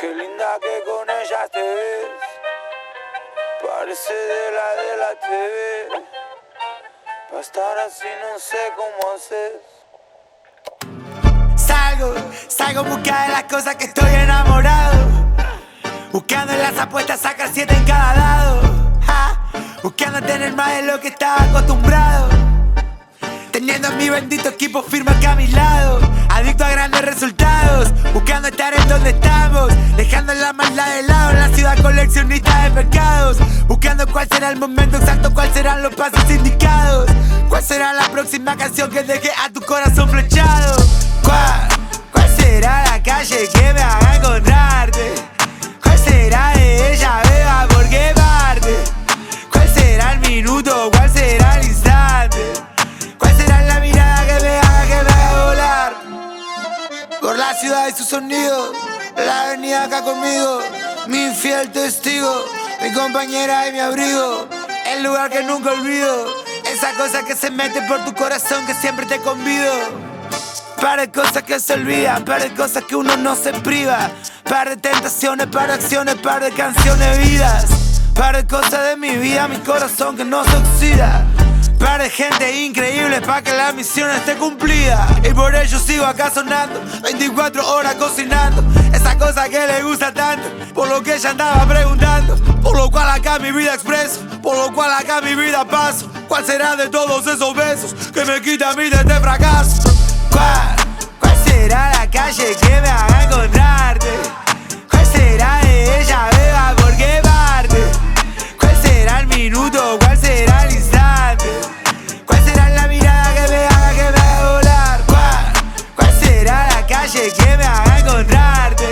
Qué linda que con ella estés. Parece de la de la TV. Para estar así no sé cómo haces. Salgo, salgo en busca de las cosas que estoy enamorado. Buscando en las apuestas sacar siete en cada lado. Buscando tener más de lo que estaba acostumbrado. Teniendo mi bendito equipo firme acá a mi lado. Adicto a grandes resultados. Buscando estar en donde estamos. Dejando la maldad de lado en la ciudad coleccionista de mercados. Buscando cuál será el momento exacto, cuáles serán los pasos indicados. Cuál será la próxima canción que deje a tu corazón flechado. La ciudad y sus sonidos, la avenida acá conmigo, mi fiel testigo, mi compañera y mi abrigo, el lugar que nunca olvido, esa cosa que se mete por tu corazón que siempre te convido. Para de cosas que se olvidan, para de cosas que uno no se priva, para de tentaciones, para acciones, para de canciones vidas, para de cosas de mi vida, mi corazón que no se oxida. Para de gente increíble para que la misión esté cumplida. Y por ello sigo acá sonando, 24 horas cocinando. Esa cosa que le gusta tanto, por lo que ella andaba preguntando. Por lo cual acá mi vida expreso, por lo cual acá mi vida paso. ¿Cuál será de todos esos besos que me quita a mí de este fracaso? vuelve a encontrarte.